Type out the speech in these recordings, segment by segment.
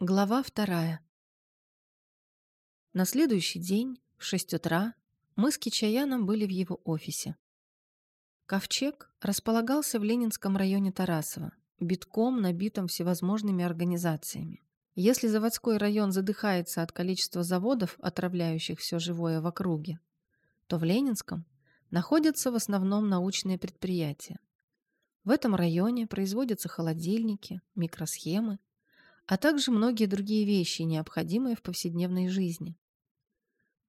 Глава вторая. На следующий день в 6 утра мы с Кичаяном были в его офисе. Ковчег располагался в Ленинском районе Тарасова, битком набитом всевозможными организациями. Если заводской район задыхается от количества заводов, отравляющих все живое в округе, то в Ленинском находятся в основном научные предприятия. В этом районе производятся холодильники, микросхемы, а также многие другие вещи, необходимые в повседневной жизни.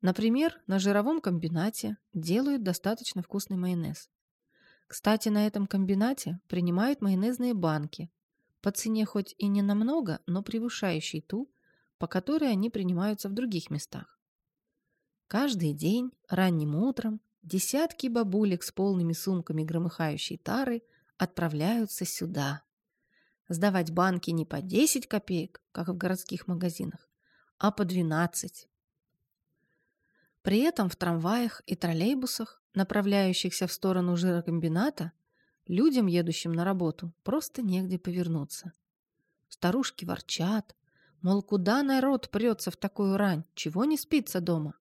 Например, на жировом комбинате делают достаточно вкусный майонез. Кстати, на этом комбинате принимают майонезные банки, по цене хоть и не намного, но превышающей ту, по которой они принимаются в других местах. Каждый день, ранним утром, десятки бабулек с полными сумками громыхающей тары отправляются сюда, сдавать банки не по 10 копеек, как в городских магазинах, а по 12. При этом в трамваях и троллейбусах, направляющихся в сторону жирокомбината, людям, едущим на работу, просто негде повернуться. Старушки ворчат, мол, куда народ прется в такую рань, чего не спится дома.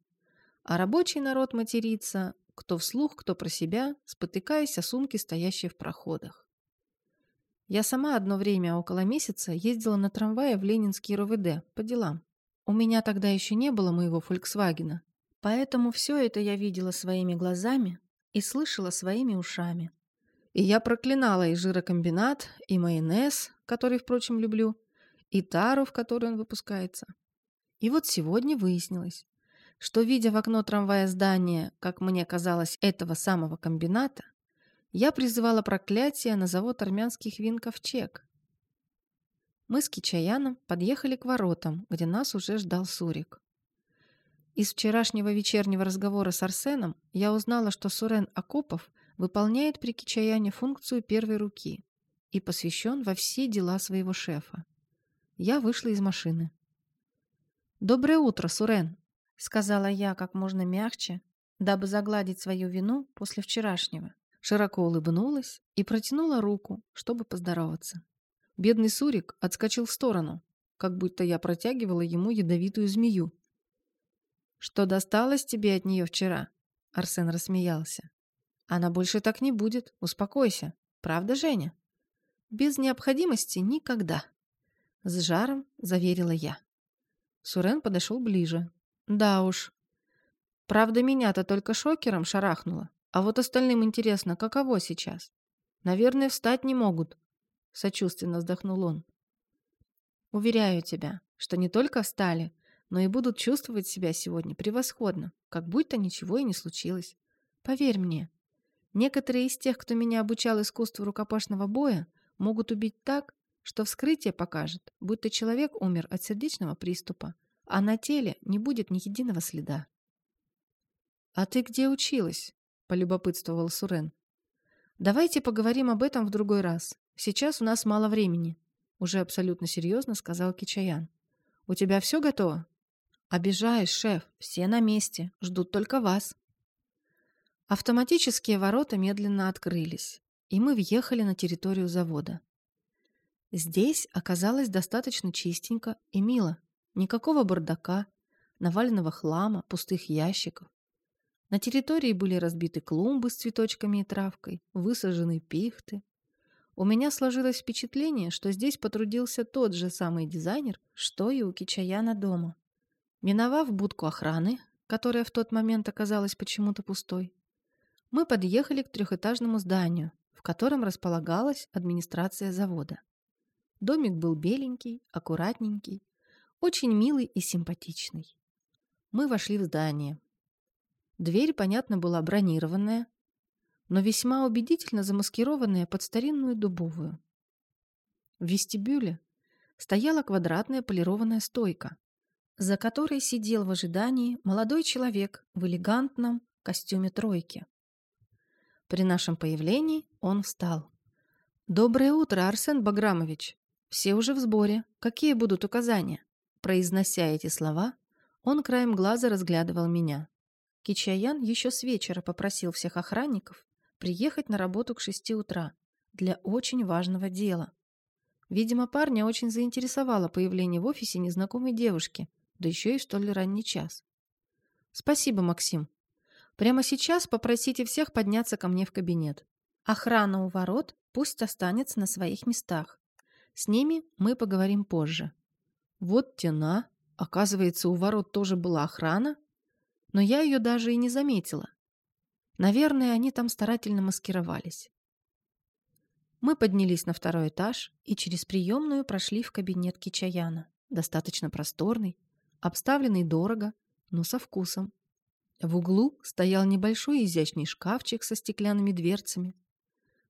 А рабочий народ матерится, кто вслух, кто про себя, спотыкаясь о сумки, стоящие в проходах. Я сама одно время, около месяца, ездила на трамвае в Ленинский РОВД по делам. У меня тогда еще не было моего «Фольксвагена», поэтому все это я видела своими глазами и слышала своими ушами. И я проклинала и жирокомбинат, и майонез, который, впрочем, люблю, и тару, в которой он выпускается. И вот сегодня выяснилось, что, видя в окно трамвая здания, как мне казалось, этого самого комбината, я призывала проклятие на завод армянских вин «Ковчег». Мы с Кичаяном подъехали к воротам, где нас уже ждал Сурик. Из вчерашнего вечернего разговора с Арсеном я узнала, что Сурен Акопов выполняет при Кичаяне функцию первой руки и посвящен во все дела своего шефа. Я вышла из машины. «Доброе утро, Сурен», — сказала я как можно мягче, дабы загладить свою вину после вчерашнего широко улыбнулась и протянула руку, чтобы поздороваться. Бедный Сурик отскочил в сторону, как будто я протягивала ему ядовитую змею. «Что досталось тебе от нее вчера?» Арсен рассмеялся. «Она больше так не будет, успокойся. Правда, Женя?» «Без необходимости никогда», — с жаром заверила я. Сурен подошел ближе. «Да уж. Правда, меня-то только шокером шарахнуло. А вот остальным интересно, каково сейчас? Наверное, встать не могут. Сочувственно вздохнул он. Уверяю тебя, что не только встали, но и будут чувствовать себя сегодня превосходно, как будто ничего и не случилось. Поверь мне, некоторые из тех, кто меня обучал искусству рукопашного боя, могут убить так, что вскрытие покажет, будто человек умер от сердечного приступа, а на теле не будет ни единого следа. «А ты где училась?» — полюбопытствовал Сурен. «Давайте поговорим об этом в другой раз. Сейчас у нас мало времени», — уже абсолютно серьезно сказал Кичаян. «У тебя все готово?» «Обижаешь, шеф. Все на месте. Ждут только вас». Автоматические ворота медленно открылись, и мы въехали на территорию завода. Здесь оказалось достаточно чистенько и мило. Никакого бардака, наваленного хлама, пустых ящиков. На территории были разбиты клумбы с цветочками и травкой, высажены пихты. У меня сложилось впечатление, что здесь потрудился тот же самый дизайнер, что и у Кичаяна дома. Миновав будку охраны, которая в тот момент оказалась почему-то пустой, мы подъехали к трехэтажному зданию, в котором располагалась администрация завода. Домик был беленький, аккуратненький, очень милый и симпатичный. Мы вошли в здание, Дверь, понятно, была бронированная, но весьма убедительно замаскированная под старинную дубовую. В вестибюле стояла квадратная полированная стойка, за которой сидел в ожидании молодой человек в элегантном костюме тройки. При нашем появлении он встал. «Доброе утро, Арсен Баграмович! Все уже в сборе. Какие будут указания?» Произнося эти слова, он краем глаза разглядывал меня. Кичаян еще с вечера попросил всех охранников приехать на работу к шести утра для очень важного дела. Видимо, парня очень заинтересовало появление в офисе незнакомой девушки, да еще и в столь ранний час. «Спасибо, Максим. Прямо сейчас попросите всех подняться ко мне в кабинет. Охрана у ворот пусть останется на своих местах. С ними мы поговорим позже». Вот тена. Оказывается, у ворот тоже была охрана. Но я ее даже и не заметила. Наверное, они там старательно маскировались. Мы поднялись на второй этаж и через приемную прошли в кабинет Кичаяна. Достаточно просторный, обставленный дорого, но со вкусом. В углу стоял небольшой изящный шкафчик со стеклянными дверцами,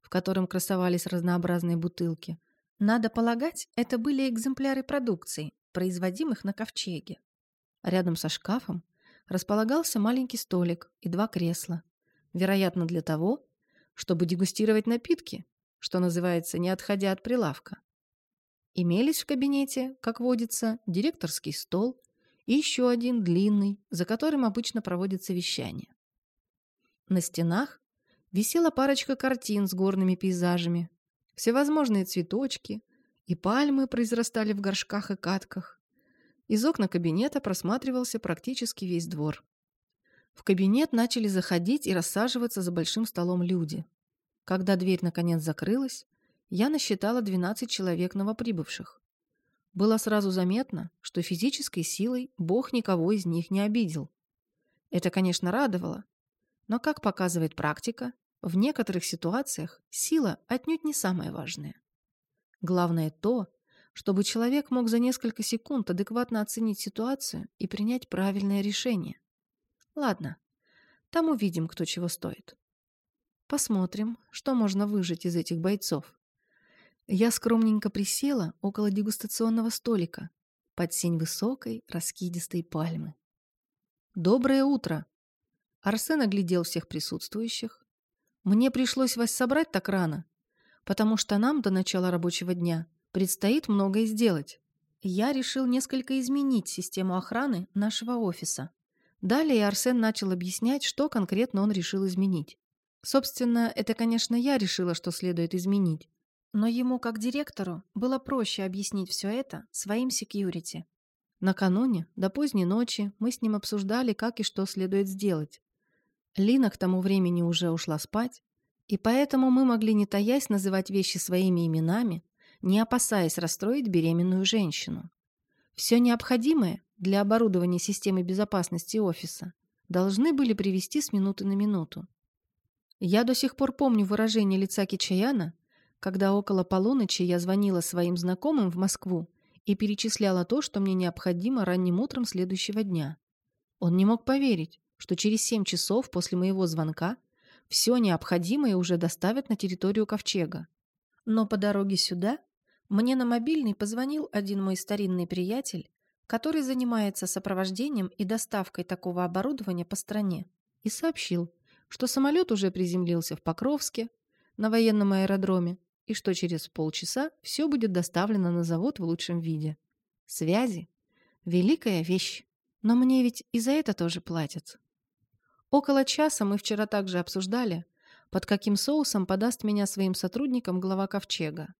в котором красовались разнообразные бутылки. Надо полагать, это были экземпляры продукции, производимых на ковчеге. Рядом со шкафом располагался маленький столик и два кресла, вероятно, для того, чтобы дегустировать напитки, что называется, не отходя от прилавка. Имелись в кабинете, как водится, директорский стол и еще один длинный, за которым обычно проводят совещания. На стенах висела парочка картин с горными пейзажами, всевозможные цветочки и пальмы произрастали в горшках и катках. Из окна кабинета просматривался практически весь двор. В кабинет начали заходить и рассаживаться за большим столом люди. Когда дверь наконец закрылась, я насчитала 12 человек новоприбывших. Было сразу заметно, что физической силой Бог никого из них не обидел. Это, конечно, радовало, но, как показывает практика, в некоторых ситуациях сила отнюдь не самое важное. Главное то, чтобы человек мог за несколько секунд адекватно оценить ситуацию и принять правильное решение. Ладно, там увидим, кто чего стоит. Посмотрим, что можно выжить из этих бойцов. Я скромненько присела около дегустационного столика под сень высокой, раскидистой пальмы. «Доброе утро!» Арсен оглядел всех присутствующих. «Мне пришлось вас собрать так рано, потому что нам до начала рабочего дня предстоит многое сделать. Я решил несколько изменить систему охраны нашего офиса». Далее Арсен начал объяснять, что конкретно он решил изменить. Собственно, это, конечно, я решила, что следует изменить. Но ему, как директору, было проще объяснить все это своим секьюрити. Накануне, до поздней ночи, мы с ним обсуждали, как и что следует сделать. Лина к тому времени уже ушла спать, и поэтому мы могли не таясь называть вещи своими именами, не опасаясь расстроить беременную женщину. Все необходимое для оборудования системы безопасности офиса должны были привести с минуты на минуту. Я до сих пор помню выражение лица Кичаяна, когда около полуночи я звонила своим знакомым в Москву и перечисляла то, что мне необходимо ранним утром следующего дня. Он не мог поверить, что через семь часов после моего звонка все необходимое уже доставят на территорию Ковчега. Но по дороге сюда мне на мобильный позвонил один мой старинный приятель, который занимается сопровождением и доставкой такого оборудования по стране, и сообщил, что самолет уже приземлился в Покровске на военном аэродроме и что через полчаса все будет доставлено на завод в лучшем виде. Связи — великая вещь, но мне ведь и за это тоже платят. Около часа мы вчера также обсуждали, под каким соусом подаст меня своим сотрудникам глава Ковчега.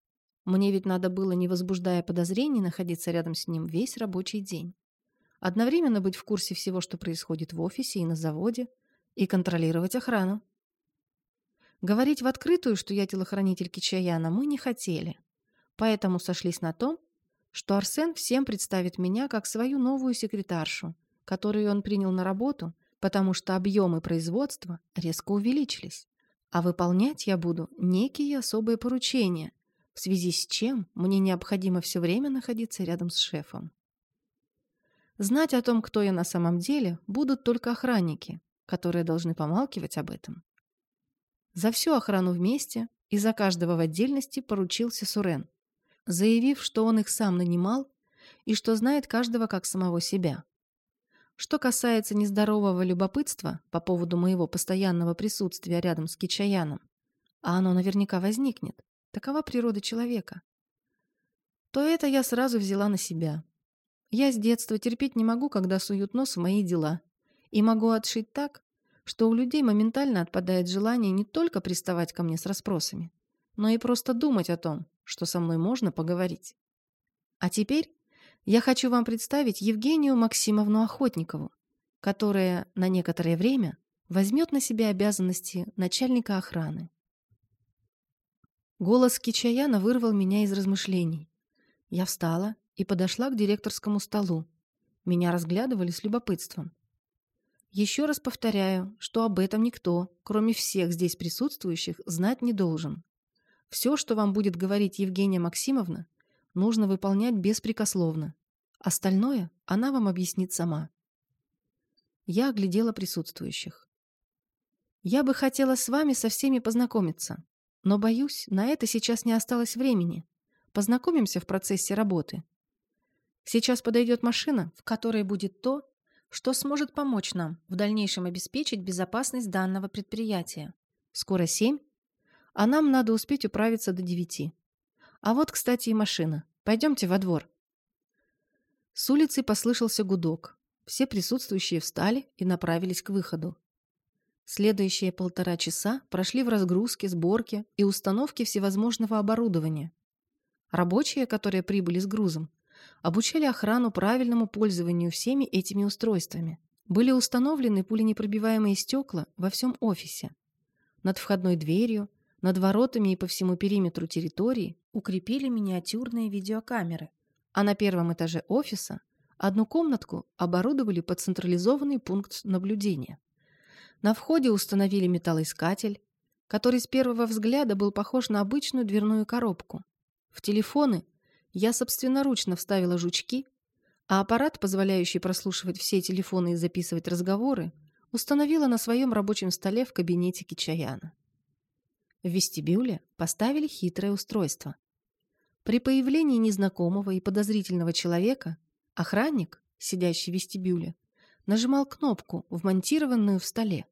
Мне ведь надо было, не возбуждая подозрений, находиться рядом с ним весь рабочий день. Одновременно быть в курсе всего, что происходит в офисе и на заводе, и контролировать охрану. Говорить в открытую, что я телохранитель Кичаяна, мы не хотели, поэтому сошлись на том, что Арсен всем представит меня как свою новую секретаршу, которую он принял на работу, потому что объемы производства резко увеличились, а выполнять я буду некие особые поручения, в связи с чем мне необходимо все время находиться рядом с шефом. Знать о том, кто я на самом деле, будут только охранники, которые должны помалкивать об этом. За всю охрану вместе и за каждого в отдельности поручился Сурен, заявив, что он их сам нанимал и что знает каждого как самого себя. Что касается нездорового любопытства по поводу моего постоянного присутствия рядом с Кичаяном, а оно наверняка возникнет, такова природа человека, то это я сразу взяла на себя. Я с детства терпеть не могу, когда суют нос в мои дела и могу отшить так, что у людей моментально отпадает желание не только приставать ко мне с расспросами, но и просто думать о том, что со мной можно поговорить. А теперь я хочу вам представить Евгению Максимовну Охотникову, которая на некоторое время возьмет на себя обязанности начальника охраны. Голос Кичаяна вырвал меня из размышлений. Я встала и подошла к директорскому столу. Меня разглядывали с любопытством. Еще раз повторяю, что об этом никто, кроме всех здесь присутствующих, знать не должен. Все, что вам будет говорить Евгения Максимовна, нужно выполнять беспрекословно. Остальное она вам объяснит сама. Я оглядела присутствующих. Я бы хотела с вами со всеми познакомиться, но, боюсь, на это сейчас не осталось времени. Познакомимся в процессе работы. Сейчас подойдет машина, в которой будет то, что сможет помочь нам в дальнейшем обеспечить безопасность данного предприятия. Скоро семь, а нам надо успеть управиться до девяти. А вот, кстати, и машина. Пойдемте во двор. С улицы послышался гудок. Все присутствующие встали и направились к выходу. Следующие полтора часа прошли в разгрузке, сборке и установке всевозможного оборудования. Рабочие, которые прибыли с грузом, обучали охрану правильному пользованию всеми этими устройствами. Были установлены пуленепробиваемые стекла во всем офисе. Над входной дверью, над воротами и по всему периметру территории укрепили миниатюрные видеокамеры, а на первом этаже офиса одну комнатку оборудовали под централизованный пункт наблюдения. На входе установили металлоискатель, который с первого взгляда был похож на обычную дверную коробку. В телефоны я собственноручно вставила жучки, а аппарат, позволяющий прослушивать все телефоны и записывать разговоры, установила на своем рабочем столе в кабинете Кичаяна. В вестибюле поставили хитрое устройство. При появлении незнакомого и подозрительного человека охранник, сидящий в вестибюле, нажимал кнопку, вмонтированную в столе.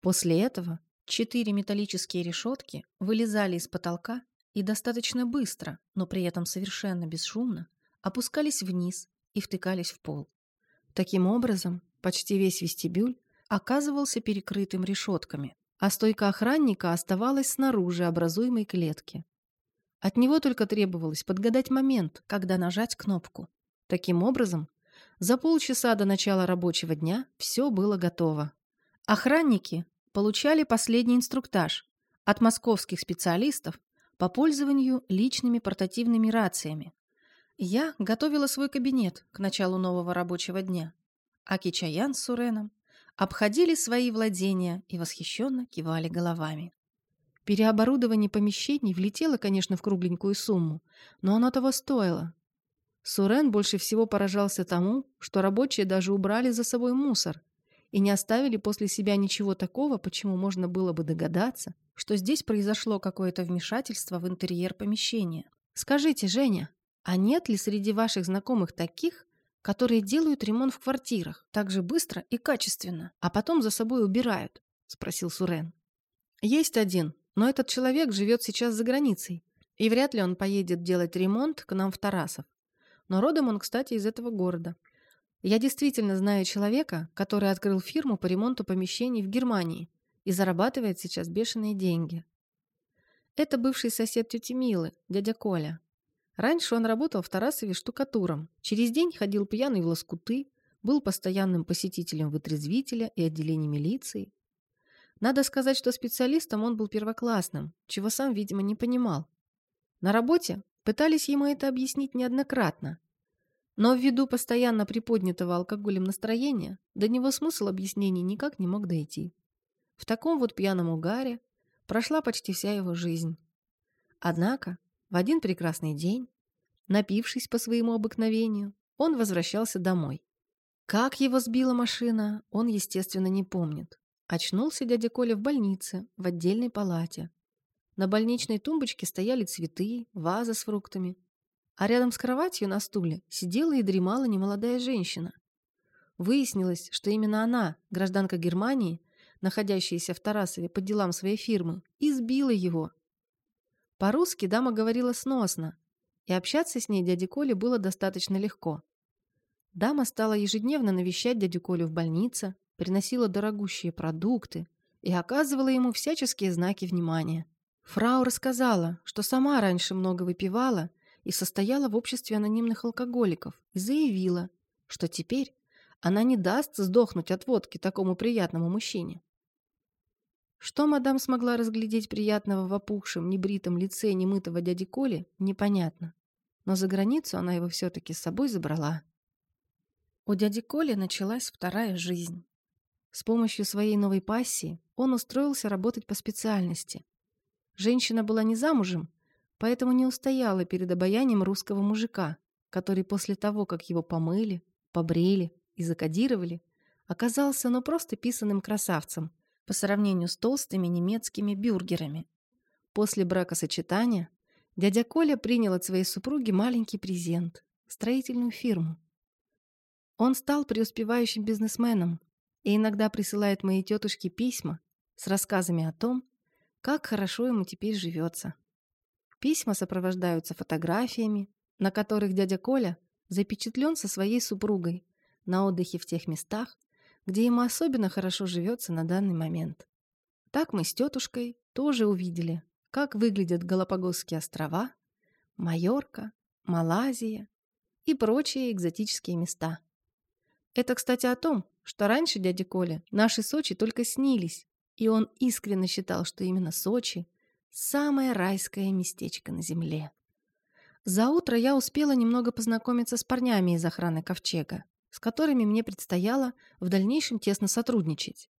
После этого четыре металлические решетки вылезали из потолка и достаточно быстро, но при этом совершенно бесшумно, опускались вниз и втыкались в пол. Таким образом, почти весь вестибюль оказывался перекрытым решетками, а стойка охранника оставалась снаружи образуемой клетки. От него только требовалось подгадать момент, когда нажать кнопку. Таким образом, за полчаса до начала рабочего дня все было готово. Охранники получали последний инструктаж от московских специалистов по пользованию личными портативными рациями. Я готовила свой кабинет к началу нового рабочего дня, а Кичаян с Суреном обходили свои владения и восхищенно кивали головами. Переоборудование помещений влетело, конечно, в кругленькую сумму, но оно того стоило. Сурен больше всего поражался тому, что рабочие даже убрали за собой мусор и не оставили после себя ничего такого, почему можно было бы догадаться, что здесь произошло какое-то вмешательство в интерьер помещения. Скажите, Женя, а нет ли среди ваших знакомых таких, которые делают ремонт в квартирах так же быстро и качественно, а потом за собой убирают?» – спросил Сурен. «Есть один, но этот человек живет сейчас за границей, и вряд ли он поедет делать ремонт к нам в Тарасов. Но родом он, кстати, из этого города. Я действительно знаю человека, который открыл фирму по ремонту помещений в Германии и зарабатывает сейчас бешеные деньги. Это бывший сосед тети Милы, дядя Коля. Раньше он работал в Тарасове штукатуром, через день ходил пьяный в лоскуты, был постоянным посетителем вытрезвителя и отделения милиции. Надо сказать, что специалистом он был первоклассным, чего сам, видимо, не понимал. На работе пытались ему это объяснить неоднократно, но ввиду постоянно приподнятого алкоголем настроения до него смысл объяснений никак не мог дойти. В таком вот пьяном угаре прошла почти вся его жизнь. Однако в один прекрасный день, напившись по своему обыкновению, он возвращался домой. Как его сбила машина, он, естественно, не помнит. Очнулся дядя Коля в больнице, в отдельной палате. На больничной тумбочке стояли цветы, ваза с фруктами. А рядом с кроватью на стуле сидела и дремала немолодая женщина. Выяснилось, что именно она, гражданка Германии, находящаяся в Тарасове по делам своей фирмы, избила его. По-русски дама говорила сносно, и общаться с ней дяде Коле было достаточно легко. Дама стала ежедневно навещать дядю Колю в больнице, приносила дорогущие продукты и оказывала ему всяческие знаки внимания. Фрау рассказала, что сама раньше много выпивала и состояла в обществе анонимных алкоголиков и заявила, что теперь она не даст сдохнуть от водки такому приятному мужчине. Что мадам смогла разглядеть приятного в опухшем, небритом лице немытого дяди Коли, непонятно. Но за границу она его все-таки с собой забрала. У дяди Коли началась вторая жизнь. С помощью своей новой пассии он устроился работать по специальности, Женщина была не замужем, поэтому не устояла перед обаянием русского мужика, который после того, как его помыли, побрили и закодировали, оказался ну просто писанным красавцем по сравнению с толстыми немецкими бюргерами. После бракосочетания дядя Коля принял от своей супруги маленький презент – строительную фирму. Он стал преуспевающим бизнесменом и иногда присылает моей тетушке письма с рассказами о том, как хорошо ему теперь живется. Письма сопровождаются фотографиями, на которых дядя Коля запечатлен со своей супругой на отдыхе в тех местах, где ему особенно хорошо живется на данный момент. Так мы с тетушкой тоже увидели, как выглядят Галапагосские острова, Майорка, Малайзия и прочие экзотические места. Это, кстати, о том, что раньше дяде Коля наши Сочи только снились, и он искренне считал, что именно Сочи – самое райское местечко на земле. За утро я успела немного познакомиться с парнями из охраны Ковчега, с которыми мне предстояло в дальнейшем тесно сотрудничать.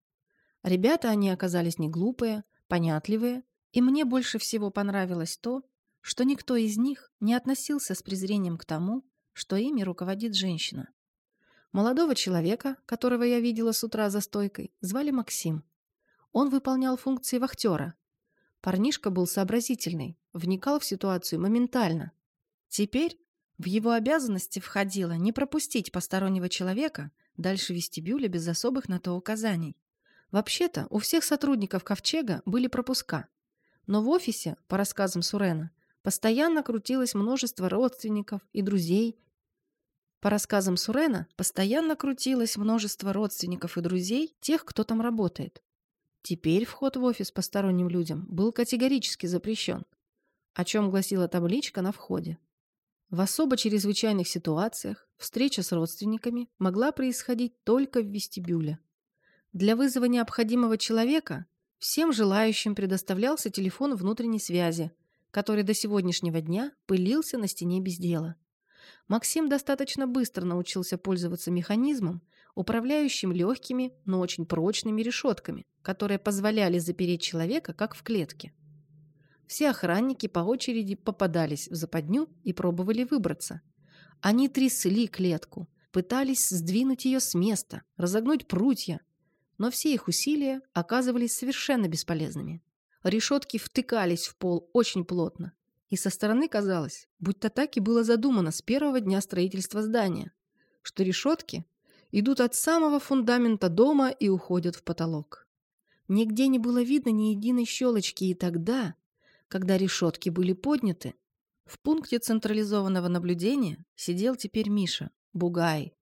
Ребята они оказались не глупые, понятливые, и мне больше всего понравилось то, что никто из них не относился с презрением к тому, что ими руководит женщина. Молодого человека, которого я видела с утра за стойкой, звали Максим. Он выполнял функции вахтера. Парнишка был сообразительный, вникал в ситуацию моментально. Теперь в его обязанности входило не пропустить постороннего человека дальше вестибюля без особых на то указаний. Вообще-то у всех сотрудников Ковчега были пропуска. Но в офисе, по рассказам Сурена, постоянно крутилось множество родственников и друзей. По рассказам Сурена, постоянно крутилось множество родственников и друзей тех, кто там работает. Теперь вход в офис посторонним людям был категорически запрещен, о чем гласила табличка на входе. В особо чрезвычайных ситуациях встреча с родственниками могла происходить только в вестибюле. Для вызова необходимого человека всем желающим предоставлялся телефон внутренней связи, который до сегодняшнего дня пылился на стене без дела. Максим достаточно быстро научился пользоваться механизмом, управляющим легкими, но очень прочными решетками, которые позволяли запереть человека, как в клетке. Все охранники по очереди попадались в западню и пробовали выбраться. Они трясли клетку, пытались сдвинуть ее с места, разогнуть прутья, но все их усилия оказывались совершенно бесполезными. Решетки втыкались в пол очень плотно, и со стороны казалось, будто так и было задумано с первого дня строительства здания, что решетки идут от самого фундамента дома и уходят в потолок. Нигде не было видно ни единой щелочки и тогда, когда решетки были подняты. В пункте централизованного наблюдения сидел теперь Миша, Бугай,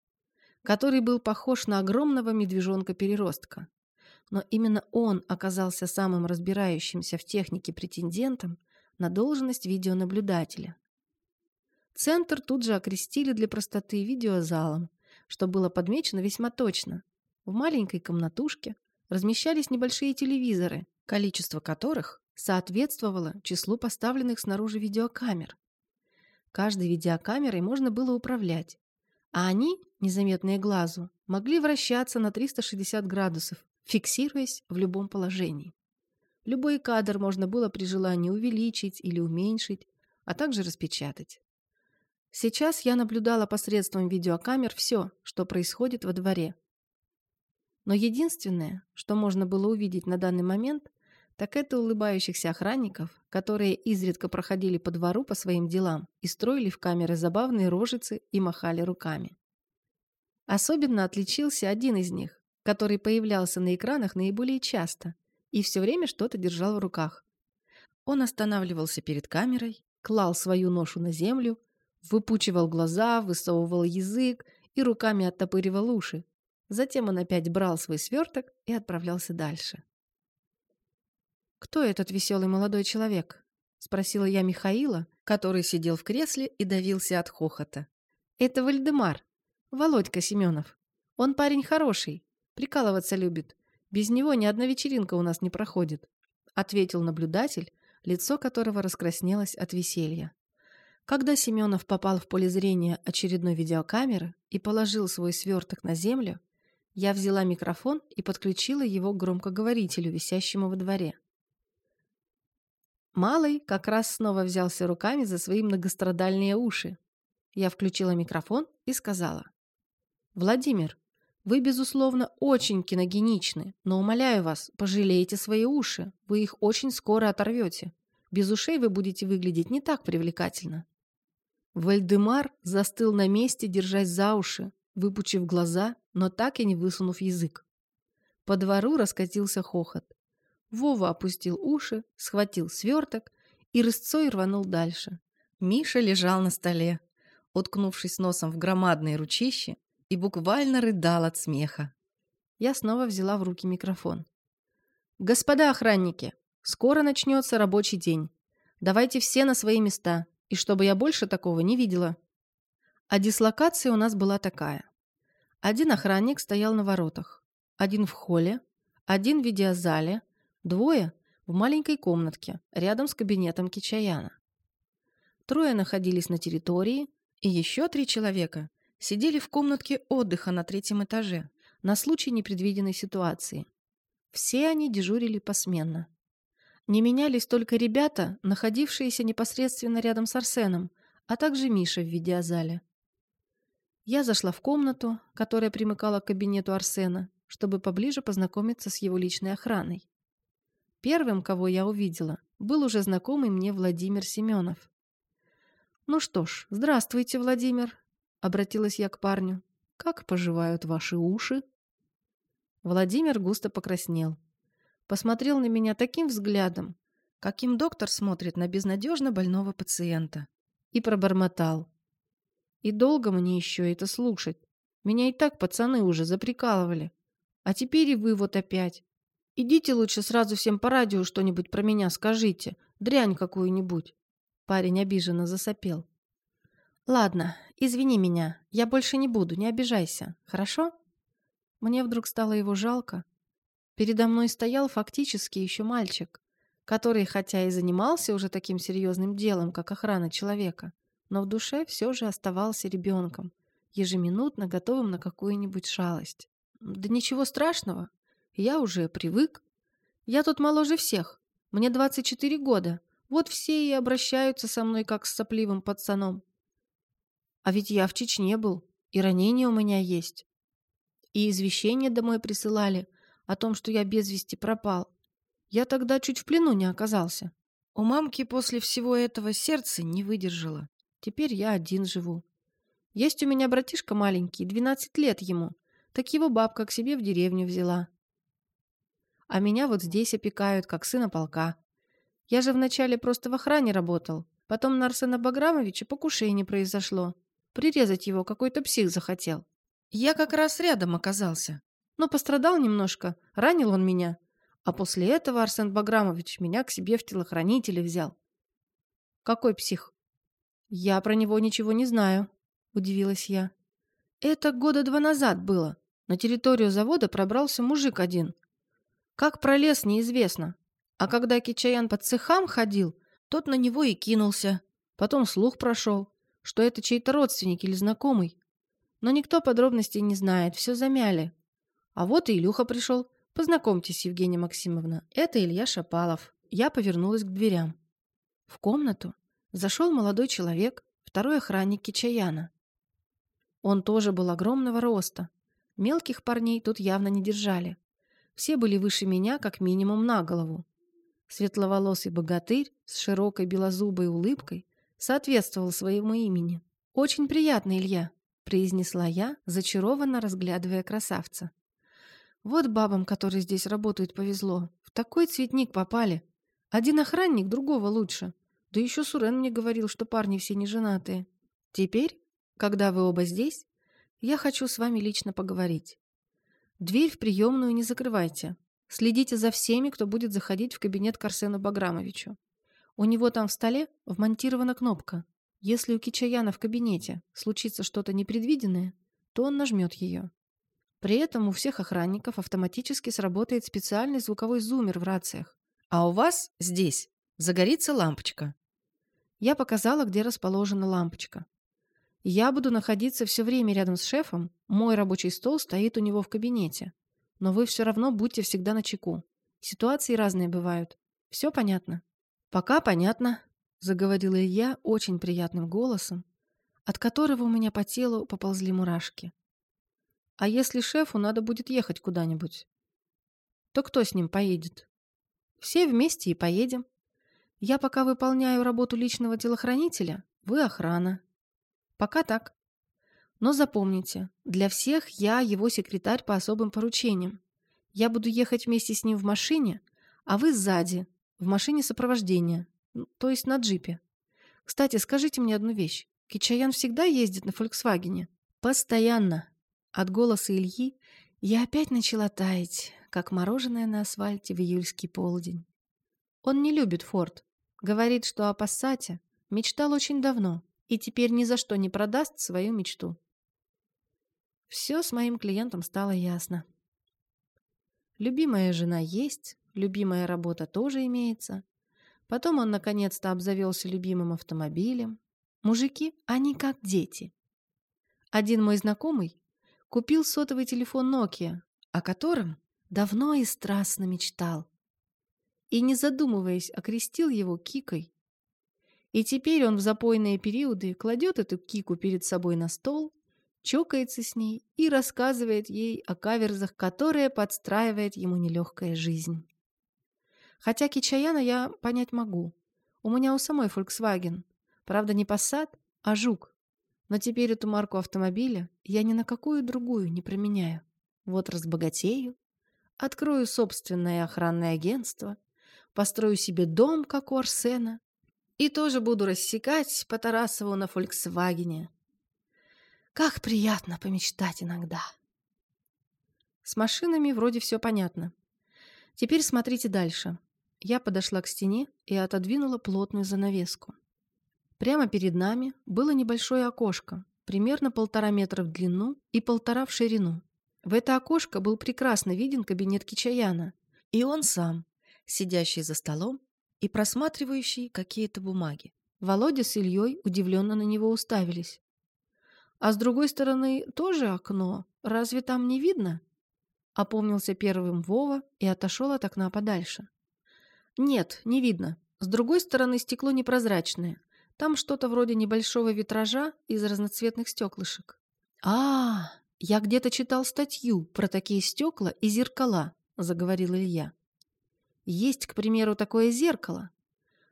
который был похож на огромного медвежонка-переростка. Но именно он оказался самым разбирающимся в технике претендентом на должность видеонаблюдателя. Центр тут же окрестили для простоты видеозалом, что было подмечено весьма точно. В маленькой комнатушке размещались небольшие телевизоры, количество которых соответствовало числу поставленных снаружи видеокамер. Каждой видеокамерой можно было управлять, а они, незаметные глазу, могли вращаться на 360 градусов, фиксируясь в любом положении. Любой кадр можно было при желании увеличить или уменьшить, а также распечатать. Сейчас я наблюдала посредством видеокамер все, что происходит во дворе. Но единственное, что можно было увидеть на данный момент, так это улыбающихся охранников, которые изредка проходили по двору по своим делам и строили в камеры забавные рожицы и махали руками. Особенно отличился один из них, который появлялся на экранах наиболее часто и все время что-то держал в руках. Он останавливался перед камерой, клал свою ношу на землю Выпучивал глаза, высовывал язык и руками оттопыривал уши. Затем он опять брал свой сверток и отправлялся дальше. «Кто этот веселый молодой человек?» — спросила я Михаила, который сидел в кресле и давился от хохота. «Это Вальдемар, Володька Семенов. Он парень хороший, прикалываться любит. Без него ни одна вечеринка у нас не проходит», — ответил наблюдатель, лицо которого раскраснелось от веселья. Когда Семенов попал в поле зрения очередной видеокамеры и положил свой сверток на землю, я взяла микрофон и подключила его к громкоговорителю, висящему во дворе. Малый как раз снова взялся руками за свои многострадальные уши. Я включила микрофон и сказала. «Владимир, вы, безусловно, очень киногеничны, но, умоляю вас, пожалейте свои уши, вы их очень скоро оторвете. Без ушей вы будете выглядеть не так привлекательно». Вальдемар застыл на месте, держась за уши, выпучив глаза, но так и не высунув язык. По двору раскатился хохот. Вова опустил уши, схватил сверток и рысцой рванул дальше. Миша лежал на столе, уткнувшись носом в громадные ручищи, и буквально рыдал от смеха. Я снова взяла в руки микрофон. «Господа охранники, скоро начнется рабочий день. Давайте все на свои места и чтобы я больше такого не видела. А дислокация у нас была такая. Один охранник стоял на воротах, один в холле, один в видеозале, двое в маленькой комнатке рядом с кабинетом Кичаяна. Трое находились на территории, и еще три человека сидели в комнатке отдыха на третьем этаже на случай непредвиденной ситуации. Все они дежурили посменно. Не менялись только ребята, находившиеся непосредственно рядом с Арсеном, а также Миша в видеозале. Я зашла в комнату, которая примыкала к кабинету Арсена, чтобы поближе познакомиться с его личной охраной. Первым, кого я увидела, был уже знакомый мне Владимир Семенов. «Ну что ж, здравствуйте, Владимир», — обратилась я к парню. «Как поживают ваши уши?» Владимир густо покраснел посмотрел на меня таким взглядом, каким доктор смотрит на безнадежно больного пациента, и пробормотал. И долго мне еще это слушать? Меня и так пацаны уже заприкалывали. А теперь и вы вот опять. Идите лучше сразу всем по радио что-нибудь про меня скажите, дрянь какую-нибудь. Парень обиженно засопел. Ладно, извини меня, я больше не буду, не обижайся, хорошо? Мне вдруг стало его жалко, Передо мной стоял фактически еще мальчик, который, хотя и занимался уже таким серьезным делом, как охрана человека, но в душе все же оставался ребенком, ежеминутно готовым на какую-нибудь шалость. Да ничего страшного, я уже привык. Я тут моложе всех, мне 24 года, вот все и обращаются со мной как с сопливым пацаном. А ведь я в Чечне был, и ранения у меня есть. И извещения домой присылали – о том, что я без вести пропал. Я тогда чуть в плену не оказался. У мамки после всего этого сердце не выдержало. Теперь я один живу. Есть у меня братишка маленький, 12 лет ему. Так его бабка к себе в деревню взяла. А меня вот здесь опекают, как сына полка. Я же вначале просто в охране работал. Потом на Арсена Баграмовича покушение произошло. Прирезать его какой-то псих захотел. Я как раз рядом оказался но пострадал немножко, ранил он меня. А после этого Арсен Баграмович меня к себе в телохранители взял. Какой псих? Я про него ничего не знаю, удивилась я. Это года два назад было. На территорию завода пробрался мужик один. Как пролез, неизвестно. А когда Кичаян по цехам ходил, тот на него и кинулся. Потом слух прошел, что это чей-то родственник или знакомый. Но никто подробностей не знает, все замяли. А вот и Илюха пришел. Познакомьтесь, Евгения Максимовна, это Илья Шапалов. Я повернулась к дверям. В комнату зашел молодой человек, второй охранник Кичаяна. Он тоже был огромного роста. Мелких парней тут явно не держали. Все были выше меня как минимум на голову. Светловолосый богатырь с широкой белозубой улыбкой соответствовал своему имени. «Очень приятно, Илья», — произнесла я, зачарованно разглядывая красавца. Вот бабам, которые здесь работают, повезло. В такой цветник попали. Один охранник другого лучше. Да еще Сурен мне говорил, что парни все не женатые. Теперь, когда вы оба здесь, я хочу с вами лично поговорить. Дверь в приемную не закрывайте. Следите за всеми, кто будет заходить в кабинет к Арсену Баграмовичу. У него там в столе вмонтирована кнопка. Если у Кичаяна в кабинете случится что-то непредвиденное, то он нажмет ее. При этом у всех охранников автоматически сработает специальный звуковой зуммер в рациях. А у вас здесь загорится лампочка. Я показала, где расположена лампочка. Я буду находиться все время рядом с шефом, мой рабочий стол стоит у него в кабинете. Но вы все равно будьте всегда на чеку. Ситуации разные бывают. Все понятно? Пока понятно, заговорила я очень приятным голосом, от которого у меня по телу поползли мурашки. А если шефу надо будет ехать куда-нибудь, то кто с ним поедет? Все вместе и поедем. Я пока выполняю работу личного телохранителя, вы охрана. Пока так. Но запомните, для всех я его секретарь по особым поручениям. Я буду ехать вместе с ним в машине, а вы сзади, в машине сопровождения, то есть на джипе. Кстати, скажите мне одну вещь. Кичаян всегда ездит на «Фольксвагене»? Постоянно. От голоса Ильи я опять начала таять, как мороженое на асфальте в июльский полдень. Он не любит «Форд». Говорит, что о «Пассате» мечтал очень давно и теперь ни за что не продаст свою мечту. Все с моим клиентом стало ясно. Любимая жена есть, любимая работа тоже имеется. Потом он наконец-то обзавелся любимым автомобилем. Мужики, они как дети. Один мой знакомый купил сотовый телефон Nokia, о котором давно и страстно мечтал. И, не задумываясь, окрестил его Кикой. И теперь он в запойные периоды кладет эту Кику перед собой на стол чокается с ней и рассказывает ей о каверзах, которые подстраивает ему нелегкая жизнь. Хотя Кичаяна я понять могу. У меня у самой Volkswagen. Правда, не Passat, а Жук. Но теперь эту марку автомобиля я ни на какую другую не применяю. Вот разбогатею, открою собственное охранное агентство, построю себе дом, как у Арсена, и тоже буду рассекать по Тарасову на Фольксвагене. Как приятно помечтать иногда. С машинами вроде все понятно. Теперь смотрите дальше. Я подошла к стене и отодвинула плотную занавеску. Прямо перед нами было небольшое окошко, примерно полтора метра в длину и полтора в ширину. В это окошко был прекрасно виден кабинет Кичаяна, и он сам, сидящий за столом и просматривающий какие-то бумаги. Володя с Ильей удивленно на него уставились. А с другой стороны тоже окно. Разве там не видно? Опомнился первым Вова и отошел от окна подальше. Нет, не видно. С другой стороны стекло непрозрачное. Там что-то вроде небольшого витража из разноцветных стеклышек. А, я где-то читал статью про такие стекла и зеркала, заговорил Илья. Есть, к примеру, такое зеркало.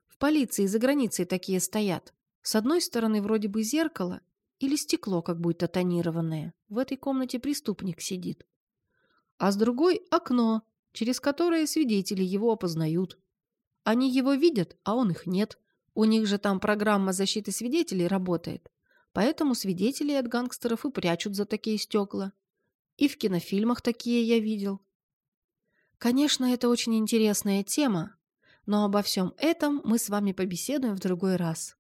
В полиции за границей такие стоят. С одной стороны вроде бы зеркало, или стекло как будто тонированное. В этой комнате преступник сидит. А с другой — окно, через которое свидетели его опознают. Они его видят, а он их нет. У них же там программа защиты свидетелей работает. Поэтому свидетелей от гангстеров и прячут за такие стекла. И в кинофильмах такие я видел. Конечно, это очень интересная тема, но обо всем этом мы с вами побеседуем в другой раз.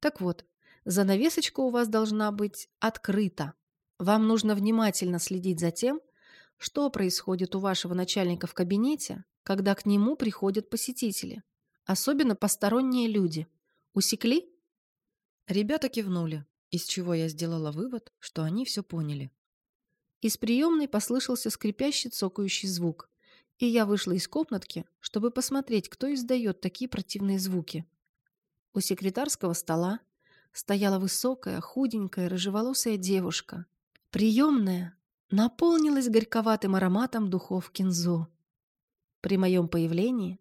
Так вот, Занавесочка у вас должна быть открыта. Вам нужно внимательно следить за тем, что происходит у вашего начальника в кабинете, когда к нему приходят посетители, особенно посторонние люди. Усекли? Ребята кивнули, из чего я сделала вывод, что они все поняли. Из приемной послышался скрипящий цокающий звук, и я вышла из комнатки, чтобы посмотреть, кто издает такие противные звуки. У секретарского стола стояла высокая, худенькая, рыжеволосая девушка. Приемная наполнилась горьковатым ароматом духов кинзо. При моем появлении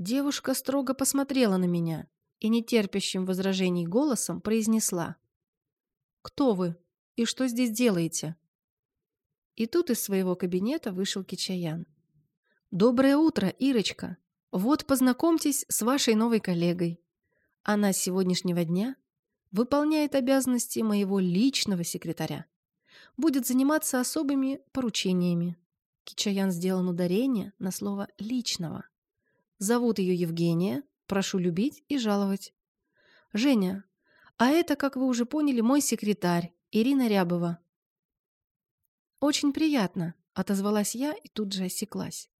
девушка строго посмотрела на меня и нетерпящим возражений голосом произнесла. «Кто вы? И что здесь делаете?» И тут из своего кабинета вышел Кичаян. «Доброе утро, Ирочка! Вот познакомьтесь с вашей новой коллегой. Она с сегодняшнего дня выполняет обязанности моего личного секретаря. Будет заниматься особыми поручениями. Кичаян сделан ударение на слово «личного». Зовут ее Евгения, прошу любить и жаловать. Женя, а это, как вы уже поняли, мой секретарь, Ирина Рябова. Очень приятно, отозвалась я и тут же осеклась.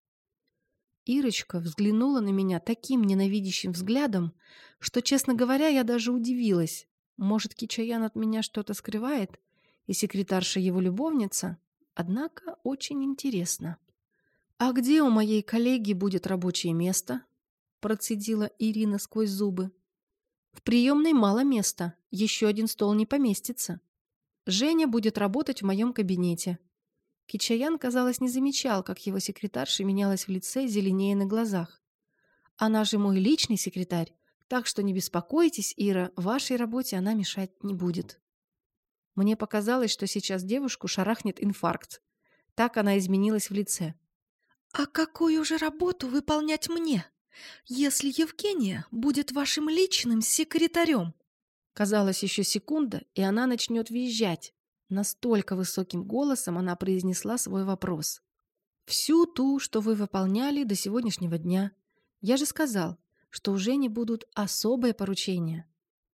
Ирочка взглянула на меня таким ненавидящим взглядом, что, честно говоря, я даже удивилась. Может, Кичаян от меня что-то скрывает, и секретарша его любовница? Однако очень интересно. «А где у моей коллеги будет рабочее место?» Процедила Ирина сквозь зубы. «В приемной мало места, еще один стол не поместится. Женя будет работать в моем кабинете». Кичаян, казалось, не замечал, как его секретарша менялась в лице зеленее на глазах. «Она же мой личный секретарь, так что не беспокойтесь, Ира, вашей работе она мешать не будет». Мне показалось, что сейчас девушку шарахнет инфаркт. Так она изменилась в лице. «А какую же работу выполнять мне, если Евгения будет вашим личным секретарем?» Казалось, еще секунда, и она начнет визжать. Настолько высоким голосом она произнесла свой вопрос. «Всю ту, что вы выполняли до сегодняшнего дня. Я же сказал, что уже не будут особые поручения.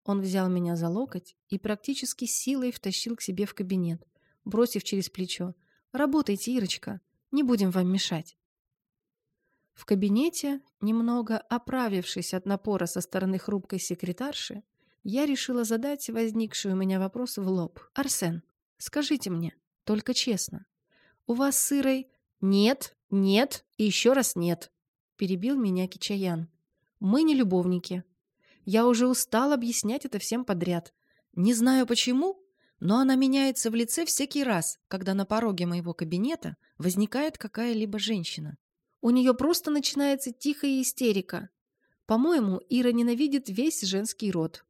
Он взял меня за локоть и практически силой втащил к себе в кабинет, бросив через плечо. «Работайте, Ирочка, не будем вам мешать». В кабинете, немного оправившись от напора со стороны хрупкой секретарши, я решила задать возникший у меня вопрос в лоб. «Арсен, скажите мне, только честно, у вас с нет, нет и еще раз нет?» Перебил меня Кичаян. «Мы не любовники, я уже устал объяснять это всем подряд. Не знаю почему, но она меняется в лице всякий раз, когда на пороге моего кабинета возникает какая-либо женщина. У нее просто начинается тихая истерика. По-моему, Ира ненавидит весь женский род.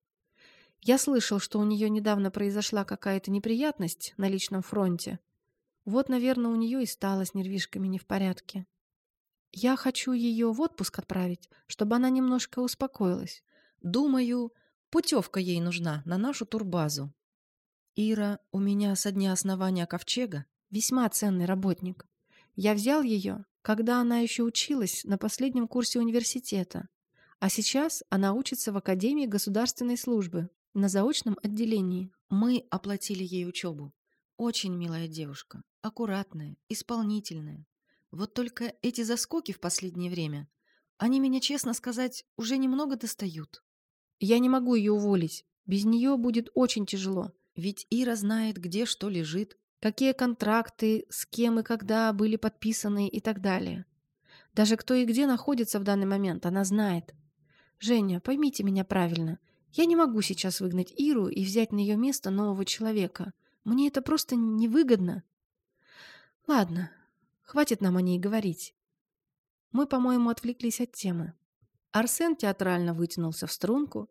Я слышал, что у нее недавно произошла какая-то неприятность на личном фронте. Вот, наверное, у нее и стало с нервишками не в порядке. Я хочу ее в отпуск отправить, чтобы она немножко успокоилась. Думаю, путевка ей нужна на нашу турбазу. Ира у меня со дня основания ковчега весьма ценный работник. Я взял ее, когда она еще училась на последнем курсе университета, а сейчас она учится в Академии государственной службы на заочном отделении. Мы оплатили ей учебу. Очень милая девушка, аккуратная, исполнительная. Вот только эти заскоки в последнее время, они меня, честно сказать, уже немного достают. Я не могу ее уволить. Без нее будет очень тяжело. Ведь Ира знает, где что лежит, какие контракты, с кем и когда были подписаны и так далее. Даже кто и где находится в данный момент, она знает. Женя, поймите меня правильно. Я не могу сейчас выгнать Иру и взять на ее место нового человека. Мне это просто невыгодно. Ладно, хватит нам о ней говорить. Мы, по-моему, отвлеклись от темы. Арсен театрально вытянулся в струнку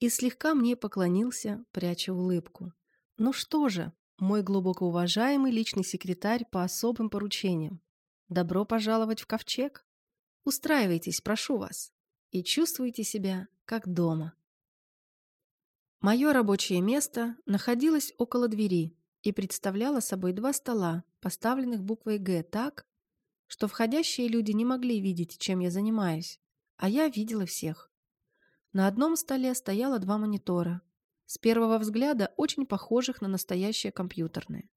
и слегка мне поклонился, пряча улыбку. «Ну что же, мой глубоко уважаемый личный секретарь по особым поручениям, добро пожаловать в ковчег. Устраивайтесь, прошу вас, и чувствуйте себя как дома». Мое рабочее место находилось около двери и представляло собой два стола, поставленных буквой «Г» так, что входящие люди не могли видеть, чем я занимаюсь, а я видела всех. На одном столе стояло два монитора, с первого взгляда очень похожих на настоящие компьютерные.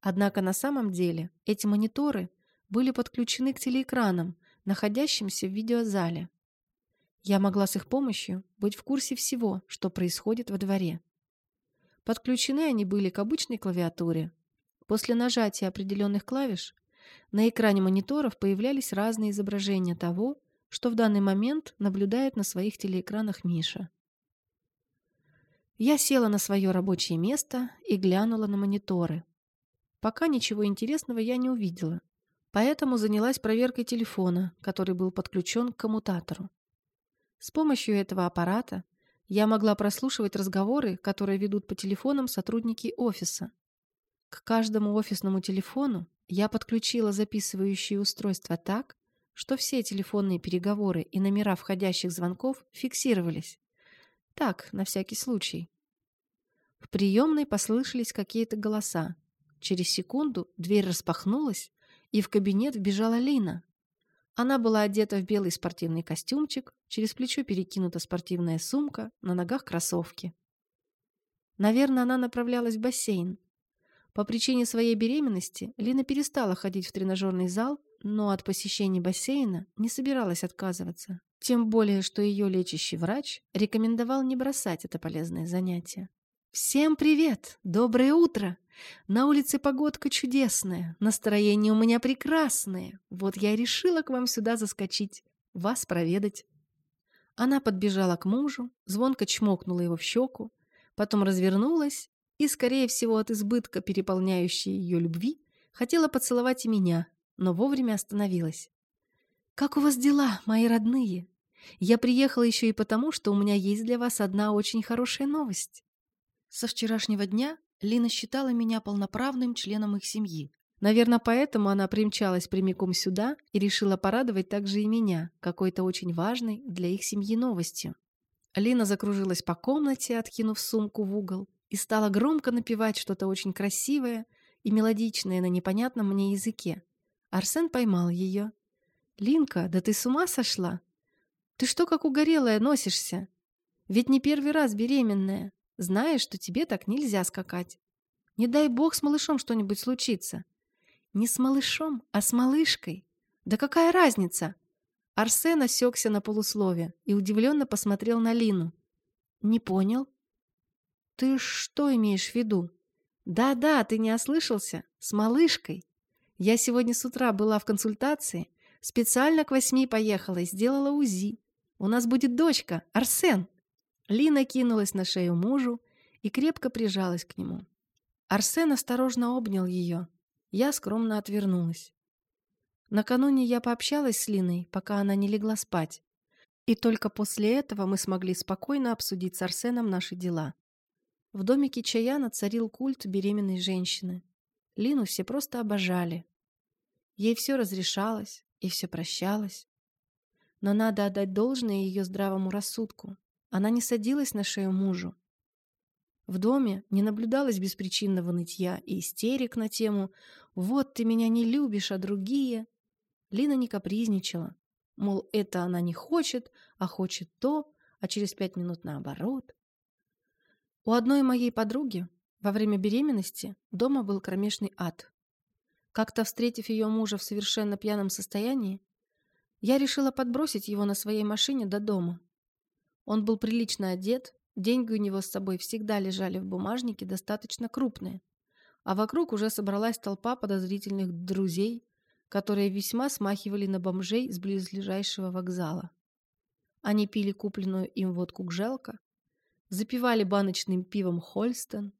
Однако на самом деле эти мониторы были подключены к телеэкранам, находящимся в видеозале. Я могла с их помощью быть в курсе всего, что происходит во дворе. Подключены они были к обычной клавиатуре. После нажатия определенных клавиш на экране мониторов появлялись разные изображения того, что в данный момент наблюдает на своих телеэкранах Миша. Я села на свое рабочее место и глянула на мониторы. Пока ничего интересного я не увидела, поэтому занялась проверкой телефона, который был подключен к коммутатору. С помощью этого аппарата я могла прослушивать разговоры, которые ведут по телефонам сотрудники офиса. К каждому офисному телефону я подключила записывающие устройства так, что все телефонные переговоры и номера входящих звонков фиксировались. Так, на всякий случай. В приемной послышались какие-то голоса. Через секунду дверь распахнулась, и в кабинет вбежала Лина. Она была одета в белый спортивный костюмчик, через плечо перекинута спортивная сумка, на ногах кроссовки. Наверное, она направлялась в бассейн. По причине своей беременности Лина перестала ходить в тренажерный зал, но от посещения бассейна не собиралась отказываться. Тем более, что ее лечащий врач рекомендовал не бросать это полезное занятие. «Всем привет! Доброе утро! На улице погодка чудесная, настроение у меня прекрасное. Вот я и решила к вам сюда заскочить, вас проведать». Она подбежала к мужу, звонко чмокнула его в щеку, потом развернулась и, скорее всего, от избытка переполняющей ее любви, хотела поцеловать и меня, но вовремя остановилась. «Как у вас дела, мои родные? Я приехала еще и потому, что у меня есть для вас одна очень хорошая новость». Со вчерашнего дня Лина считала меня полноправным членом их семьи. Наверное, поэтому она примчалась прямиком сюда и решила порадовать также и меня, какой-то очень важной для их семьи новостью. Лина закружилась по комнате, откинув сумку в угол, и стала громко напевать что-то очень красивое и мелодичное на непонятном мне языке. Арсен поймал ее. «Линка, да ты с ума сошла? Ты что, как угорелая, носишься? Ведь не первый раз беременная. Знаешь, что тебе так нельзя скакать. Не дай бог с малышом что-нибудь случится. Не с малышом, а с малышкой. Да какая разница?» Арсен осекся на полуслове и удивленно посмотрел на Лину. «Не понял?» «Ты что имеешь в виду?» «Да-да, ты не ослышался. С малышкой. Я сегодня с утра была в консультации, специально к восьми поехала и сделала УЗИ. У нас будет дочка, Арсен!» Лина кинулась на шею мужу и крепко прижалась к нему. Арсен осторожно обнял ее. Я скромно отвернулась. Накануне я пообщалась с Линой, пока она не легла спать. И только после этого мы смогли спокойно обсудить с Арсеном наши дела. В домике Чаяна царил культ беременной женщины. Лину все просто обожали. Ей все разрешалось и все прощалось. Но надо отдать должное ее здравому рассудку. Она не садилась на шею мужу. В доме не наблюдалось беспричинного нытья и истерик на тему «Вот ты меня не любишь, а другие...» Лина не капризничала. Мол, это она не хочет, а хочет то, а через пять минут наоборот. У одной моей подруги во время беременности дома был кромешный ад. Как-то встретив ее мужа в совершенно пьяном состоянии, я решила подбросить его на своей машине до дома. Он был прилично одет, деньги у него с собой всегда лежали в бумажнике достаточно крупные, а вокруг уже собралась толпа подозрительных друзей, которые весьма смахивали на бомжей с близлежащего вокзала. Они пили купленную им водку Гжелка, запивали баночным пивом Хольстон,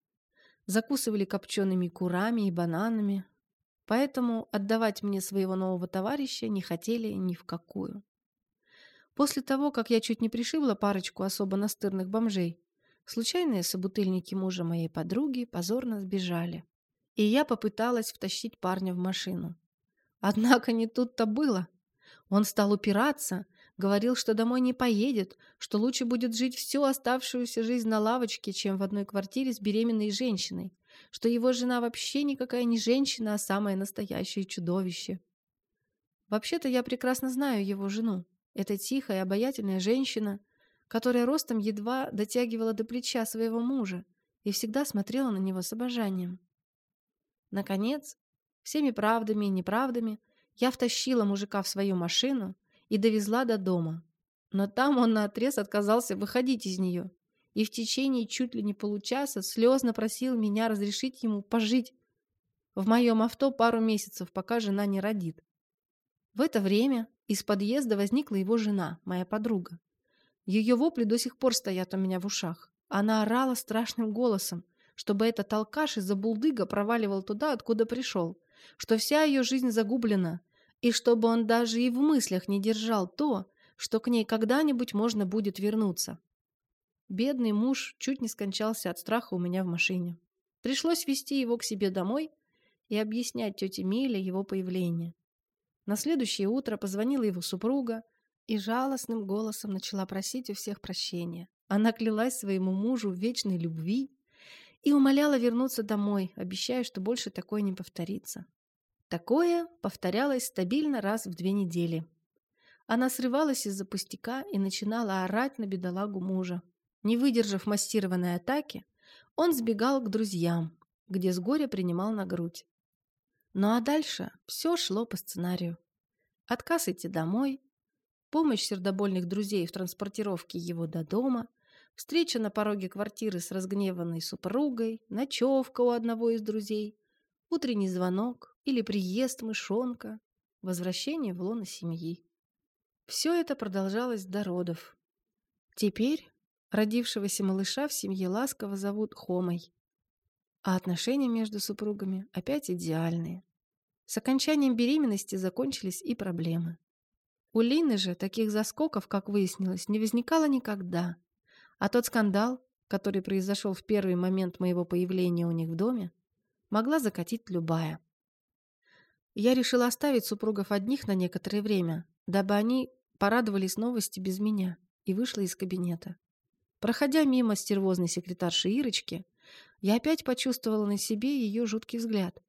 закусывали копчеными курами и бананами, Поэтому отдавать мне своего нового товарища не хотели ни в какую. После того, как я чуть не пришибла парочку особо настырных бомжей, случайные собутыльники мужа моей подруги позорно сбежали. И я попыталась втащить парня в машину. Однако не тут-то было. Он стал упираться, говорил, что домой не поедет, что лучше будет жить всю оставшуюся жизнь на лавочке, чем в одной квартире с беременной женщиной, что его жена вообще никакая не женщина, а самое настоящее чудовище. Вообще-то я прекрасно знаю его жену. Это тихая, обаятельная женщина, которая ростом едва дотягивала до плеча своего мужа и всегда смотрела на него с обожанием. Наконец, всеми правдами и неправдами я втащила мужика в свою машину и довезла до дома. Но там он наотрез отказался выходить из нее и в течение чуть ли не получаса слезно просил меня разрешить ему пожить в моем авто пару месяцев, пока жена не родит. В это время из подъезда возникла его жена, моя подруга. Ее вопли до сих пор стоят у меня в ушах. Она орала страшным голосом, чтобы этот алкаш из-за булдыга проваливал туда, откуда пришел, что вся ее жизнь загублена, и чтобы он даже и в мыслях не держал то, что к ней когда-нибудь можно будет вернуться. Бедный муж чуть не скончался от страха у меня в машине. Пришлось вести его к себе домой и объяснять тете Миле его появление. На следующее утро позвонила его супруга и жалостным голосом начала просить у всех прощения. Она клялась своему мужу в вечной любви и умоляла вернуться домой, обещая, что больше такое не повторится. Такое повторялось стабильно раз в две недели. Она срывалась из-за пустяка и начинала орать на бедолагу мужа. Не выдержав массированной атаки, он сбегал к друзьям, где с горя принимал на грудь. Ну а дальше все шло по сценарию. Отказ идти домой, помощь сердобольных друзей в транспортировке его до дома, встреча на пороге квартиры с разгневанной супругой, ночевка у одного из друзей, утренний звонок или приезд мышонка, возвращение в лоно семьи. Все это продолжалось до родов. Теперь родившегося малыша в семье ласково зовут Хомой, а отношения между супругами опять идеальные. С окончанием беременности закончились и проблемы. У Лины же таких заскоков, как выяснилось, не возникало никогда. А тот скандал, который произошел в первый момент моего появления у них в доме, могла закатить любая. Я решила оставить супругов одних на некоторое время, дабы они порадовались новости без меня, и вышла из кабинета. Проходя мимо стервозной секретарши Ирочки, я опять почувствовала на себе ее жуткий взгляд.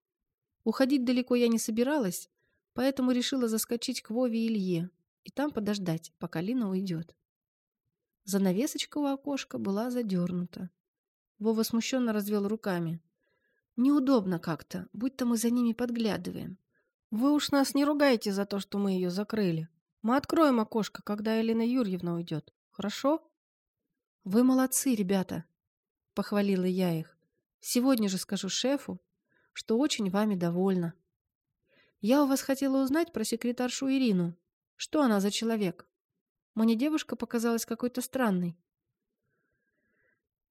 Уходить далеко я не собиралась, поэтому решила заскочить к Вове и Илье и там подождать, пока Лина уйдет. Занавесочка у окошка была задернута. Вова смущенно развел руками. Неудобно как-то, будто мы за ними подглядываем. Вы уж нас не ругайте за то, что мы ее закрыли. Мы откроем окошко, когда Елена Юрьевна уйдет. Хорошо? Вы молодцы, ребята, похвалила я их. Сегодня же скажу шефу, что очень вами довольна. Я у вас хотела узнать про секретаршу Ирину. Что она за человек? Мне девушка показалась какой-то странной.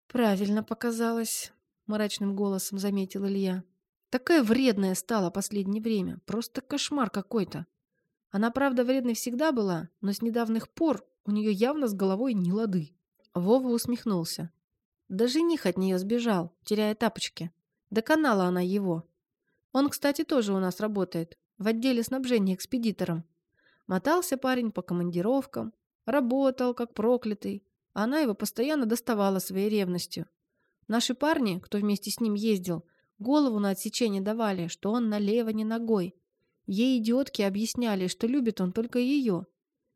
Правильно показалось, мрачным голосом заметил Илья. Такая вредная стала последнее время, просто кошмар какой-то. Она, правда, вредной всегда была, но с недавних пор у нее явно с головой не лады. Вова усмехнулся. Да жених от нее сбежал, теряя тапочки. До канала она его. Он, кстати, тоже у нас работает, в отделе снабжения экспедитором. Мотался парень по командировкам, работал, как проклятый. Она его постоянно доставала своей ревностью. Наши парни, кто вместе с ним ездил, голову на отсечение давали, что он налево не ногой. Ей идиотки объясняли, что любит он только ее.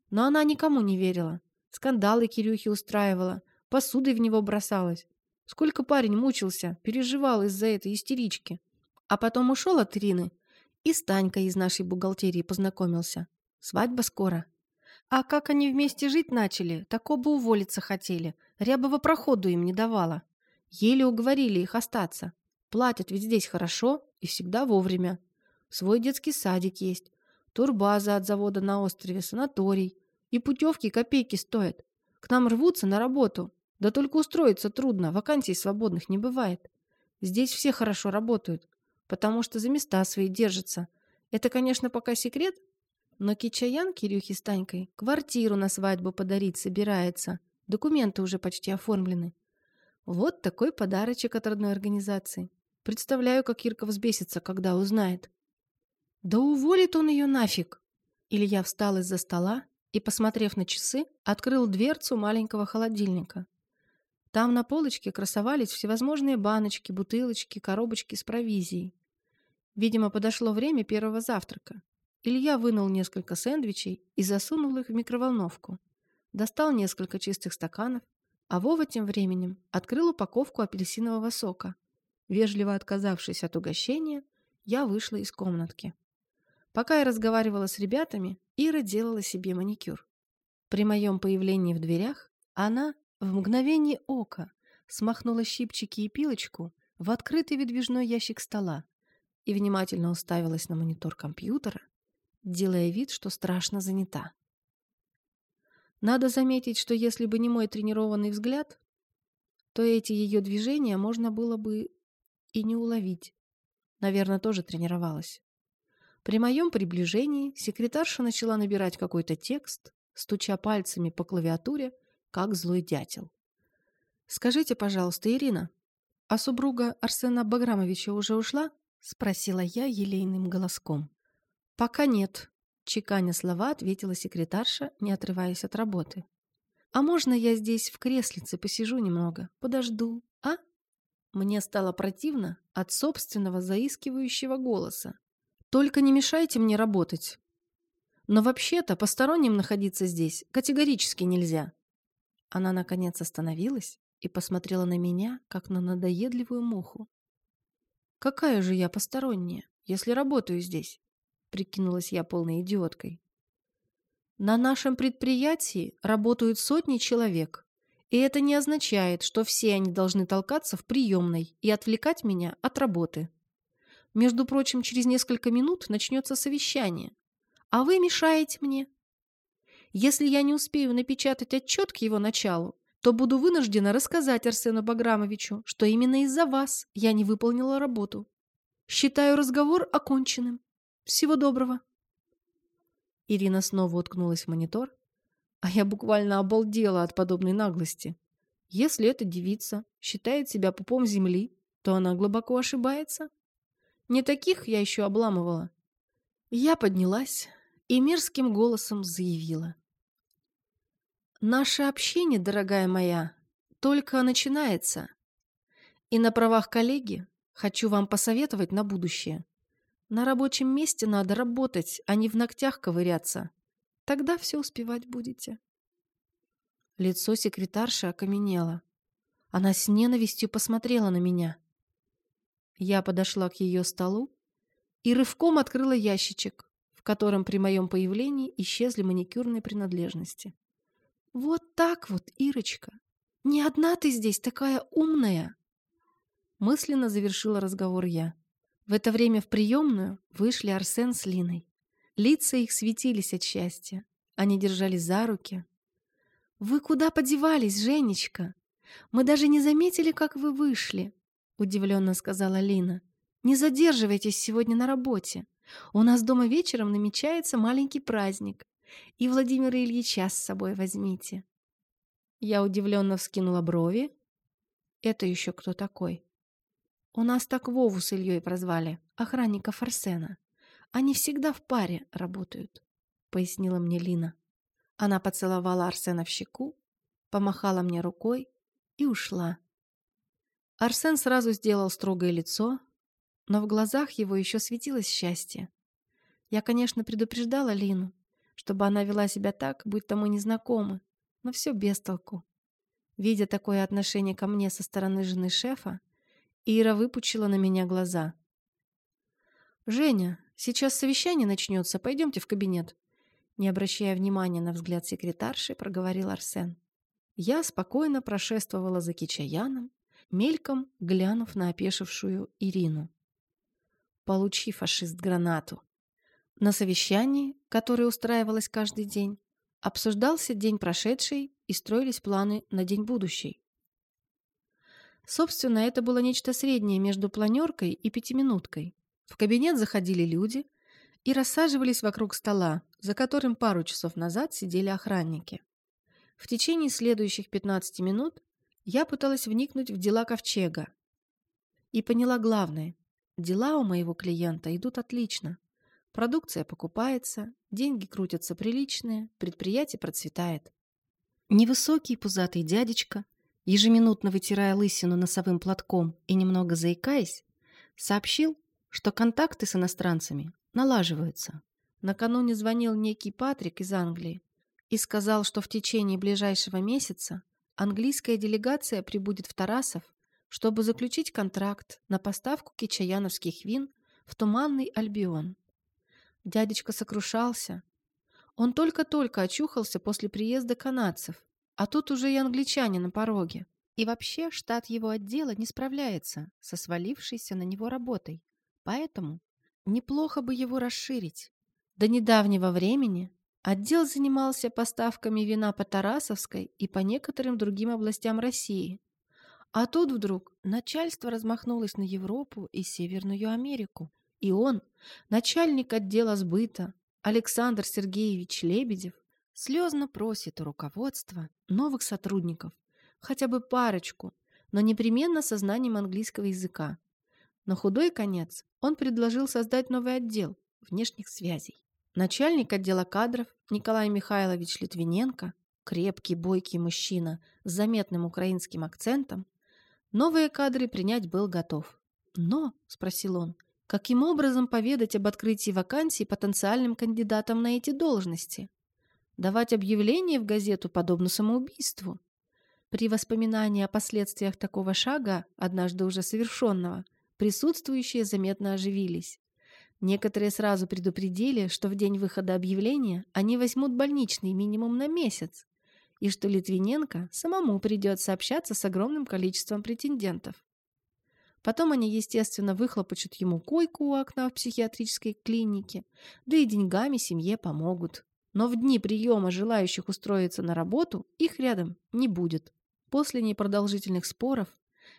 Но она никому не верила. Скандалы Кирюхи устраивала, посудой в него бросалась. Сколько парень мучился, переживал из-за этой истерички. А потом ушел от Ирины и с Танькой из нашей бухгалтерии познакомился. Свадьба скоро. А как они вместе жить начали, так оба уволиться хотели. Рябова проходу им не давала. Еле уговорили их остаться. Платят ведь здесь хорошо и всегда вовремя. Свой детский садик есть, турбаза от завода на острове, санаторий. И путевки копейки стоят. К нам рвутся на работу. Да только устроиться трудно, вакансий свободных не бывает. Здесь все хорошо работают, потому что за места свои держатся. Это, конечно, пока секрет, но Кичаян Кирюхи с Танькой квартиру на свадьбу подарить собирается. Документы уже почти оформлены. Вот такой подарочек от родной организации. Представляю, как Ирка взбесится, когда узнает. Да уволит он ее нафиг! Илья встал из-за стола и, посмотрев на часы, открыл дверцу маленького холодильника. Там на полочке красовались всевозможные баночки, бутылочки, коробочки с провизией. Видимо, подошло время первого завтрака. Илья вынул несколько сэндвичей и засунул их в микроволновку. Достал несколько чистых стаканов, а Вова тем временем открыл упаковку апельсинового сока. Вежливо отказавшись от угощения, я вышла из комнатки. Пока я разговаривала с ребятами, Ира делала себе маникюр. При моем появлении в дверях она в мгновение ока смахнула щипчики и пилочку в открытый выдвижной ящик стола и внимательно уставилась на монитор компьютера, делая вид, что страшно занята. Надо заметить, что если бы не мой тренированный взгляд, то эти ее движения можно было бы и не уловить. Наверное, тоже тренировалась. При моем приближении секретарша начала набирать какой-то текст, стуча пальцами по клавиатуре, как злой дятел. «Скажите, пожалуйста, Ирина, а супруга Арсена Баграмовича уже ушла?» — спросила я елейным голоском. «Пока нет», Чеканя слова, ответила секретарша, не отрываясь от работы. «А можно я здесь в креслице посижу немного? Подожду, а?» Мне стало противно от собственного заискивающего голоса. Только не мешайте мне работать. Но вообще-то посторонним находиться здесь категорически нельзя. Она, наконец, остановилась и посмотрела на меня, как на надоедливую муху. «Какая же я посторонняя, если работаю здесь?» — прикинулась я полной идиоткой. «На нашем предприятии работают сотни человек, и это не означает, что все они должны толкаться в приемной и отвлекать меня от работы. Между прочим, через несколько минут начнется совещание, а вы мешаете мне. Если я не успею напечатать отчет к его началу, то буду вынуждена рассказать Арсену Баграмовичу, что именно из-за вас я не выполнила работу. Считаю разговор оконченным. Всего доброго. Ирина снова уткнулась в монитор, а я буквально обалдела от подобной наглости. Если эта девица считает себя пупом земли, то она глубоко ошибается. Не таких я еще обламывала. Я поднялась и мерзким голосом заявила. Наше общение, дорогая моя, только начинается. И на правах коллеги хочу вам посоветовать на будущее. На рабочем месте надо работать, а не в ногтях ковыряться. Тогда все успевать будете. Лицо секретарши окаменело. Она с ненавистью посмотрела на меня. Я подошла к ее столу и рывком открыла ящичек, в котором при моем появлении исчезли маникюрные принадлежности. «Вот так вот, Ирочка! Не одна ты здесь такая умная!» Мысленно завершила разговор я. В это время в приемную вышли Арсен с Линой. Лица их светились от счастья. Они держались за руки. «Вы куда подевались, Женечка? Мы даже не заметили, как вы вышли», — удивленно сказала Лина. «Не задерживайтесь сегодня на работе. У нас дома вечером намечается маленький праздник. И Владимира Ильича с собой возьмите. Я удивленно вскинула брови. Это еще кто такой? У нас так Вову с Ильей прозвали, охранника Фарсена. Они всегда в паре работают, пояснила мне Лина. Она поцеловала Арсена в щеку, помахала мне рукой и ушла. Арсен сразу сделал строгое лицо, но в глазах его еще светилось счастье. Я, конечно, предупреждала Лину, чтобы она вела себя так, будто мы не знакомы, но все без толку. Видя такое отношение ко мне со стороны жены шефа, Ира выпучила на меня глаза. «Женя, сейчас совещание начнется, пойдемте в кабинет». Не обращая внимания на взгляд секретарши, проговорил Арсен. Я спокойно прошествовала за Кичаяном, мельком глянув на опешившую Ирину. «Получи, фашист, гранату!» На совещании, которое устраивалось каждый день, обсуждался день прошедший и строились планы на день будущий. Собственно, это было нечто среднее между планеркой и пятиминуткой. В кабинет заходили люди и рассаживались вокруг стола, за которым пару часов назад сидели охранники. В течение следующих 15 минут я пыталась вникнуть в дела Ковчега и поняла главное. Дела у моего клиента идут отлично. Продукция покупается, деньги крутятся приличные, предприятие процветает. Невысокий пузатый дядечка, ежеминутно вытирая лысину носовым платком и немного заикаясь, сообщил, что контакты с иностранцами налаживаются. Накануне звонил некий Патрик из Англии и сказал, что в течение ближайшего месяца английская делегация прибудет в Тарасов, чтобы заключить контракт на поставку кичаяновских вин в Туманный Альбион. Дядечка сокрушался. Он только-только очухался после приезда канадцев, а тут уже и англичане на пороге. И вообще штат его отдела не справляется со свалившейся на него работой. Поэтому неплохо бы его расширить. До недавнего времени отдел занимался поставками вина по Тарасовской и по некоторым другим областям России. А тут вдруг начальство размахнулось на Европу и Северную Америку. И он, начальник отдела сбыта, Александр Сергеевич Лебедев, слезно просит у руководства новых сотрудников, хотя бы парочку, но непременно со знанием английского языка. На худой конец он предложил создать новый отдел внешних связей. Начальник отдела кадров Николай Михайлович Литвиненко, крепкий, бойкий мужчина с заметным украинским акцентом, новые кадры принять был готов. «Но», — спросил он, Каким образом поведать об открытии вакансий потенциальным кандидатам на эти должности? Давать объявление в газету подобно самоубийству? При воспоминании о последствиях такого шага, однажды уже совершенного, присутствующие заметно оживились. Некоторые сразу предупредили, что в день выхода объявления они возьмут больничный минимум на месяц, и что Литвиненко самому придется общаться с огромным количеством претендентов. Потом они, естественно, выхлопочут ему койку у окна в психиатрической клинике, да и деньгами семье помогут. Но в дни приема желающих устроиться на работу их рядом не будет. После непродолжительных споров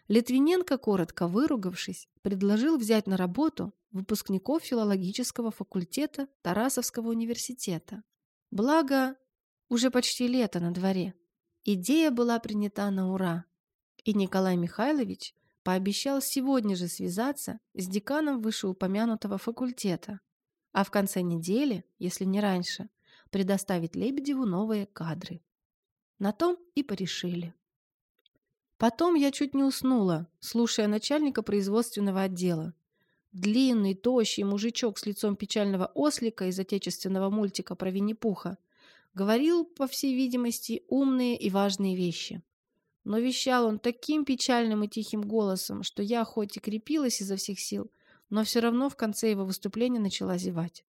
Литвиненко, коротко выругавшись, предложил взять на работу выпускников филологического факультета Тарасовского университета. Благо, уже почти лето на дворе. Идея была принята на ура. И Николай Михайлович пообещал сегодня же связаться с деканом вышеупомянутого факультета, а в конце недели, если не раньше, предоставить Лебедеву новые кадры. На том и порешили. Потом я чуть не уснула, слушая начальника производственного отдела. Длинный, тощий мужичок с лицом печального ослика из отечественного мультика про Винни-Пуха говорил, по всей видимости, умные и важные вещи. Но вещал он таким печальным и тихим голосом, что я хоть и крепилась изо всех сил, но все равно в конце его выступления начала зевать.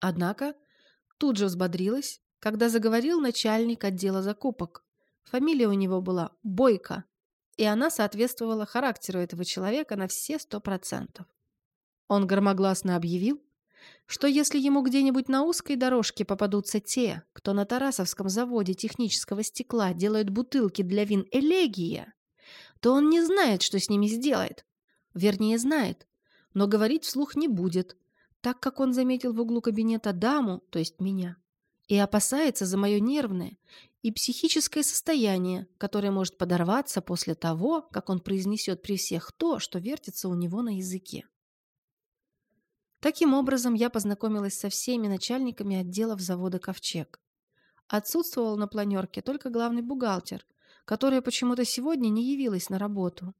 Однако тут же взбодрилась, когда заговорил начальник отдела закупок. Фамилия у него была Бойко, и она соответствовала характеру этого человека на все сто процентов. Он громогласно объявил, что если ему где-нибудь на узкой дорожке попадутся те, кто на Тарасовском заводе технического стекла делают бутылки для вин «Элегия», то он не знает, что с ними сделает. Вернее, знает, но говорить вслух не будет, так как он заметил в углу кабинета даму, то есть меня, и опасается за мое нервное и психическое состояние, которое может подорваться после того, как он произнесет при всех то, что вертится у него на языке. Таким образом, я познакомилась со всеми начальниками отделов завода «Ковчег». Отсутствовал на планерке только главный бухгалтер, которая почему-то сегодня не явилась на работу.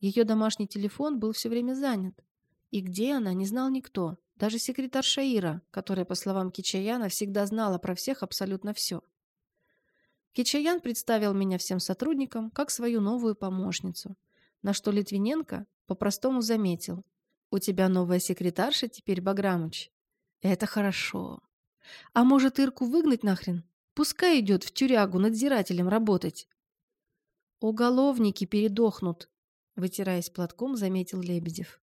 Ее домашний телефон был все время занят. И где она, не знал никто, даже секретарь Шаира, которая, по словам Кичаяна, всегда знала про всех абсолютно все. Кичаян представил меня всем сотрудникам как свою новую помощницу, на что Литвиненко по-простому заметил. «У тебя новая секретарша теперь, Баграмыч?» «Это хорошо. А может, Ирку выгнать нахрен? Пускай идет в тюрягу надзирателем работать». «Уголовники передохнут», — вытираясь платком, заметил Лебедев.